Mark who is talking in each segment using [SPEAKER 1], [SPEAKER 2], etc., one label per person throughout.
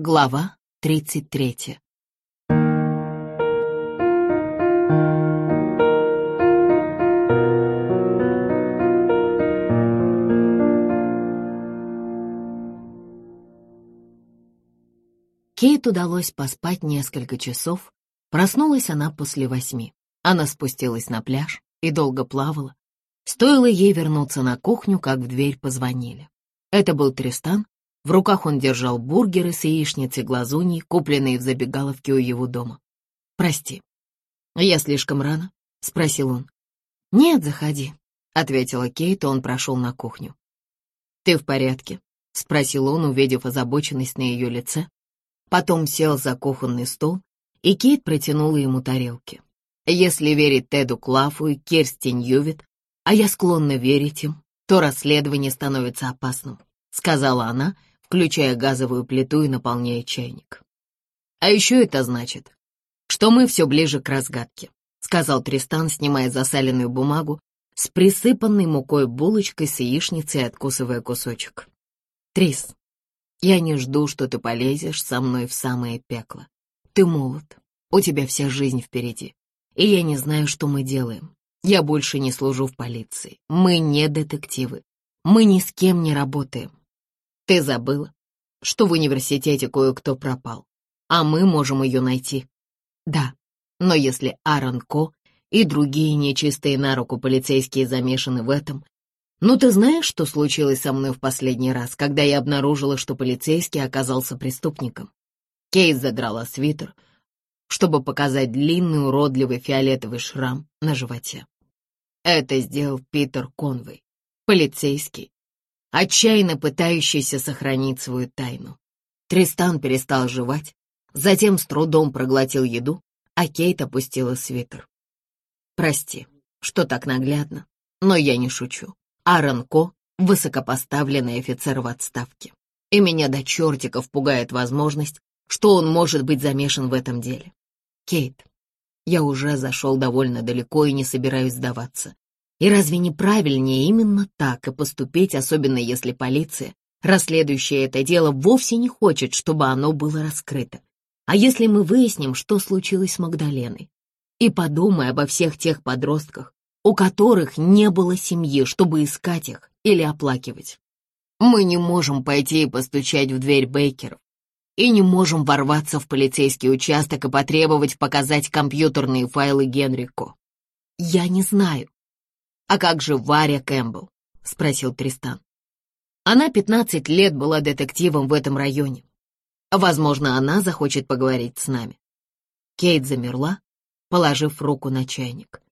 [SPEAKER 1] Глава 33 Кейт удалось поспать несколько часов. Проснулась она после восьми. Она спустилась на пляж и долго плавала. Стоило ей вернуться на кухню, как в дверь позвонили. Это был Тристан. В руках он держал бургеры с яичницей глазуньей, купленные в забегаловке у его дома. «Прости, я слишком рано?» — спросил он. «Нет, заходи», — ответила Кейт, и он прошел на кухню. «Ты в порядке?» — спросил он, увидев озабоченность на ее лице. Потом сел за кухонный стол, и Кейт протянула ему тарелки. Если верить Теду Клафу и Керстин Ювит, а я склонна верить им, то расследование становится опасным, сказала она, включая газовую плиту и наполняя чайник. А еще это значит, что мы все ближе к разгадке, сказал Тристан, снимая засаленную бумагу с присыпанной мукой булочкой с яичницей, откусывая кусочек. Трис, я не жду, что ты полезешь со мной в самое пекло. Ты молод, у тебя вся жизнь впереди, и я не знаю, что мы делаем. Я больше не служу в полиции. Мы не детективы. Мы ни с кем не работаем. Ты забыла, что в университете кое-кто пропал, а мы можем ее найти. Да, но если Аарон Ко и другие нечистые на руку полицейские замешаны в этом, «Ну, ты знаешь, что случилось со мной в последний раз, когда я обнаружила, что полицейский оказался преступником?» Кейс задрала свитер, чтобы показать длинный уродливый фиолетовый шрам на животе. Это сделал Питер Конвей, полицейский, отчаянно пытающийся сохранить свою тайну. Тристан перестал жевать, затем с трудом проглотил еду, а Кейт опустила свитер. «Прости, что так наглядно, но я не шучу. Аарон Ко — высокопоставленный офицер в отставке. И меня до чертиков пугает возможность, что он может быть замешан в этом деле. Кейт, я уже зашел довольно далеко и не собираюсь сдаваться. И разве не правильнее именно так и поступить, особенно если полиция, расследующая это дело, вовсе не хочет, чтобы оно было раскрыто? А если мы выясним, что случилось с Магдаленой? И подумай обо всех тех подростках, у которых не было семьи, чтобы искать их или оплакивать. Мы не можем пойти и постучать в дверь Бейкеров, и не можем ворваться в полицейский участок и потребовать показать компьютерные файлы Генрико. Я не знаю. А как же Варя Кэмпбелл? Спросил Тристан. Она 15 лет была детективом в этом районе. Возможно, она захочет поговорить с нами. Кейт замерла, положив руку на чайник.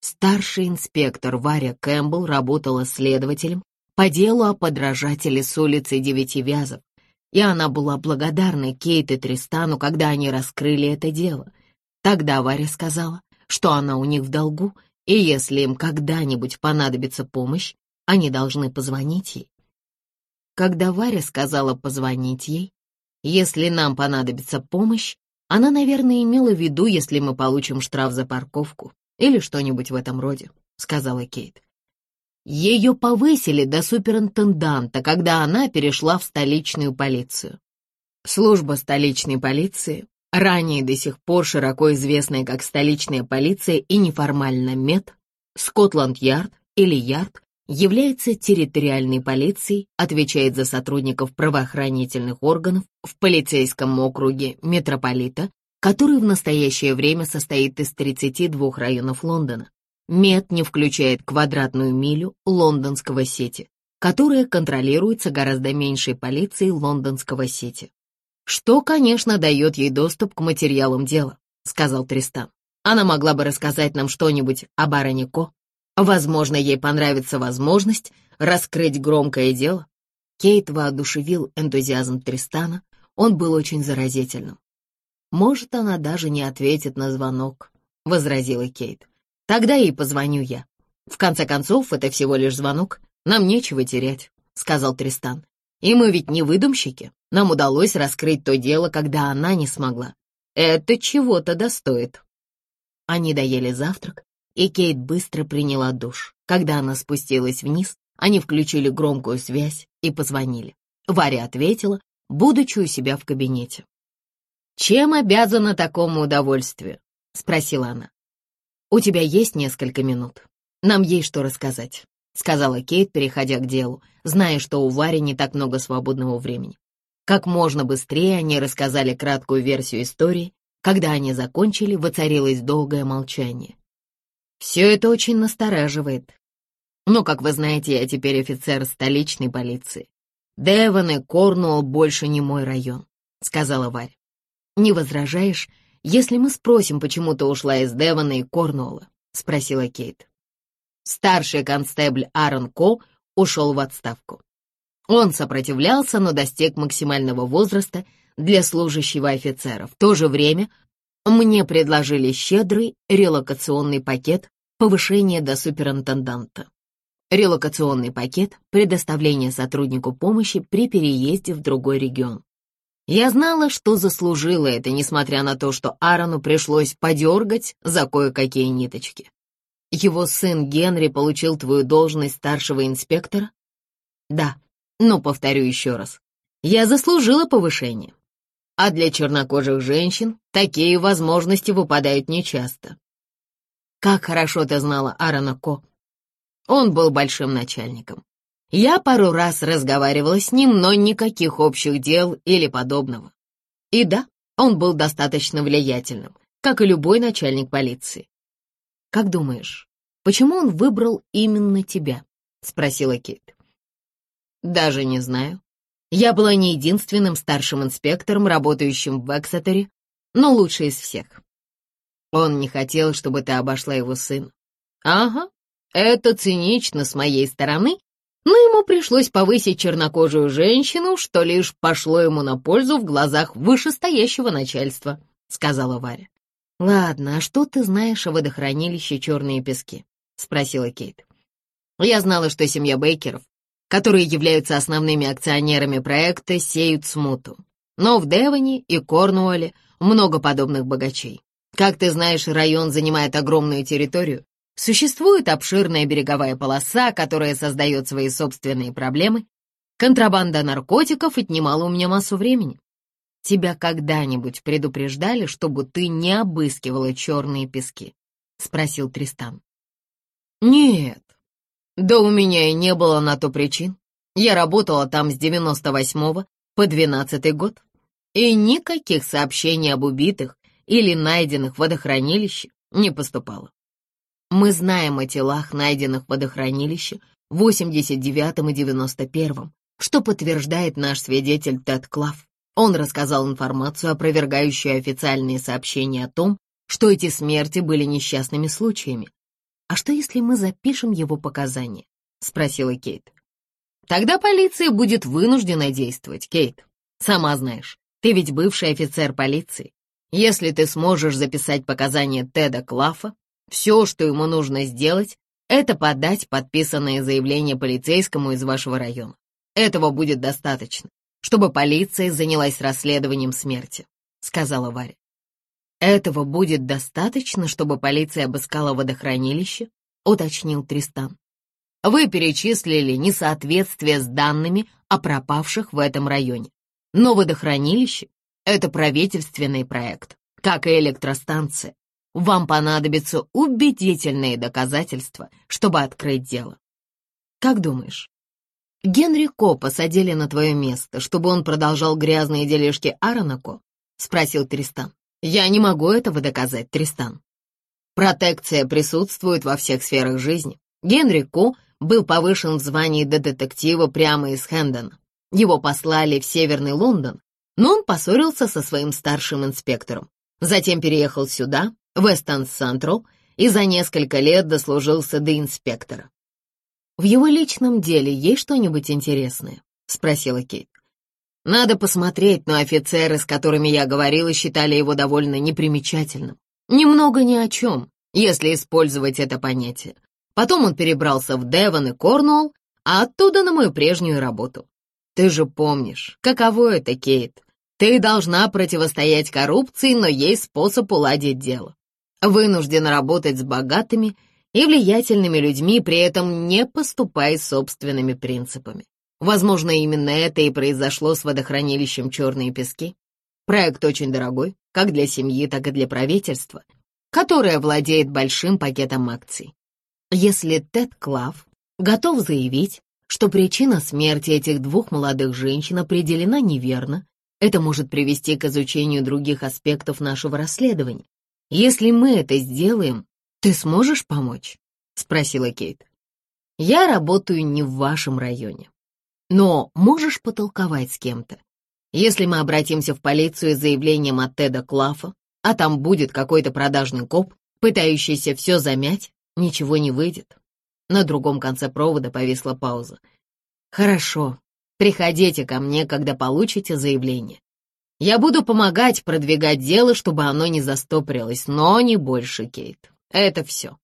[SPEAKER 1] Старший инспектор Варя Кэмпбелл работала следователем по делу о подражателе с улицы Девяти и она была благодарна Кейт и Тристану, когда они раскрыли это дело. Тогда Варя сказала, что она у них в долгу, и если им когда-нибудь понадобится помощь, они должны позвонить ей. Когда Варя сказала позвонить ей, если нам понадобится помощь, она, наверное, имела в виду, если мы получим штраф за парковку или что-нибудь в этом роде», — сказала Кейт. Ее повысили до суперинтенданта, когда она перешла в столичную полицию. Служба столичной полиции, ранее до сих пор широко известная как столичная полиция и неформально МЕД, Скотланд-Ярд или Ярд, является территориальной полицией, отвечает за сотрудников правоохранительных органов в полицейском округе метрополита который в настоящее время состоит из 32 районов Лондона. МЕД не включает квадратную милю лондонского сети, которая контролируется гораздо меньшей полицией лондонского сети. Что, конечно, дает ей доступ к материалам дела, сказал Тристан. Она могла бы рассказать нам что-нибудь о бароне Ко. Возможно, ей понравится возможность раскрыть громкое дело. Кейт воодушевил энтузиазм Тристана, он был очень заразительным. Может, она даже не ответит на звонок, — возразила Кейт. Тогда ей позвоню я. В конце концов, это всего лишь звонок. Нам нечего терять, — сказал Тристан. И мы ведь не выдумщики. Нам удалось раскрыть то дело, когда она не смогла. Это чего-то достоит. Они доели завтрак, и Кейт быстро приняла душ. Когда она спустилась вниз, они включили громкую связь и позвонили. Варя ответила, будучи у себя в кабинете. «Чем обязана такому удовольствию?» — спросила она. «У тебя есть несколько минут. Нам есть что рассказать», — сказала Кейт, переходя к делу, зная, что у Вари не так много свободного времени. Как можно быстрее они рассказали краткую версию истории. Когда они закончили, воцарилось долгое молчание. «Все это очень настораживает. Но, как вы знаете, я теперь офицер столичной полиции. Девон и Корнуолл больше не мой район», — сказала Варя. «Не возражаешь, если мы спросим, почему ты ушла из Девона и Корнуолла?» — спросила Кейт. Старший констебль Аарон Ко ушел в отставку. Он сопротивлялся, но достиг максимального возраста для служащего офицера. В то же время мне предложили щедрый релокационный пакет повышения до суперинтенданта. Релокационный пакет — предоставление сотруднику помощи при переезде в другой регион. Я знала, что заслужила это, несмотря на то, что Аарону пришлось подергать за кое-какие ниточки. Его сын Генри получил твою должность старшего инспектора? Да, но повторю еще раз. Я заслужила повышение. А для чернокожих женщин такие возможности выпадают нечасто. Как хорошо ты знала Аарона Ко. Он был большим начальником. Я пару раз разговаривала с ним, но никаких общих дел или подобного. И да, он был достаточно влиятельным, как и любой начальник полиции. «Как думаешь, почему он выбрал именно тебя?» — спросила Кейт. «Даже не знаю. Я была не единственным старшим инспектором, работающим в Эксетере, но лучше из всех. Он не хотел, чтобы ты обошла его сына. Ага, это цинично с моей стороны, но ему пришлось повысить чернокожую женщину, что лишь пошло ему на пользу в глазах вышестоящего начальства», — сказала Варя. «Ладно, а что ты знаешь о водохранилище «Черные пески»?» — спросила Кейт. «Я знала, что семья Бейкеров, которые являются основными акционерами проекта, сеют смуту. Но в Девоне и Корнуолле много подобных богачей. Как ты знаешь, район занимает огромную территорию, Существует обширная береговая полоса, которая создает свои собственные проблемы. Контрабанда наркотиков отнимала у меня массу времени. Тебя когда-нибудь предупреждали, чтобы ты не обыскивала черные пески? Спросил Тристан. Нет, да у меня и не было на то причин. Я работала там с 98 по 12 год, и никаких сообщений об убитых или найденных водохранилищах не поступало. Мы знаем о телах, найденных в водохранилище в 89 и 91 что подтверждает наш свидетель Тед Клав. Он рассказал информацию, опровергающую официальные сообщения о том, что эти смерти были несчастными случаями. «А что, если мы запишем его показания?» — спросила Кейт. «Тогда полиция будет вынуждена действовать, Кейт. Сама знаешь, ты ведь бывший офицер полиции. Если ты сможешь записать показания Теда Клафа, все, что ему нужно сделать, это подать подписанное заявление полицейскому из вашего района. Этого будет достаточно, чтобы полиция занялась расследованием смерти», — сказала Варя. «Этого будет достаточно, чтобы полиция обыскала водохранилище?» — уточнил Тристан. «Вы перечислили несоответствие с данными о пропавших в этом районе. Но водохранилище — это правительственный проект, как и электростанция, вам понадобятся убедительные доказательства, чтобы открыть дело. Как думаешь, Генри Ко посадили на твое место, чтобы он продолжал грязные делишки Аарона Ко? Спросил Тристан. Я не могу этого доказать, Тристан. Протекция присутствует во всех сферах жизни. Генри Ко был повышен в звании до детектива прямо из Хэндона. Его послали в Северный Лондон, но он поссорился со своим старшим инспектором. Затем переехал сюда, Вестон Централ и за несколько лет дослужился до инспектора. «В его личном деле есть что-нибудь интересное?» — спросила Кейт. «Надо посмотреть, но офицеры, с которыми я говорила, считали его довольно непримечательным. Немного ни о чем, если использовать это понятие. Потом он перебрался в Девон и Корнуолл, а оттуда на мою прежнюю работу. Ты же помнишь, каково это, Кейт. Ты должна противостоять коррупции, но есть способ уладить дело вынужден работать с богатыми и влиятельными людьми, при этом не поступая собственными принципами. Возможно, именно это и произошло с водохранилищем «Черные пески». Проект очень дорогой, как для семьи, так и для правительства, которое владеет большим пакетом акций. Если Тед Клав готов заявить, что причина смерти этих двух молодых женщин определена неверно, это может привести к изучению других аспектов нашего расследования. Если мы это сделаем, ты сможешь помочь? Спросила Кейт. Я работаю не в вашем районе. Но можешь потолковать с кем-то? Если мы обратимся в полицию с заявлением от Теда Клафа, а там будет какой-то продажный коп, пытающийся все замять, ничего не выйдет. На другом конце провода повисла пауза. «Хорошо, приходите ко мне, когда получите заявление. Я буду помогать продвигать дело, чтобы оно не застопорилось, но не больше, Кейт. Это все».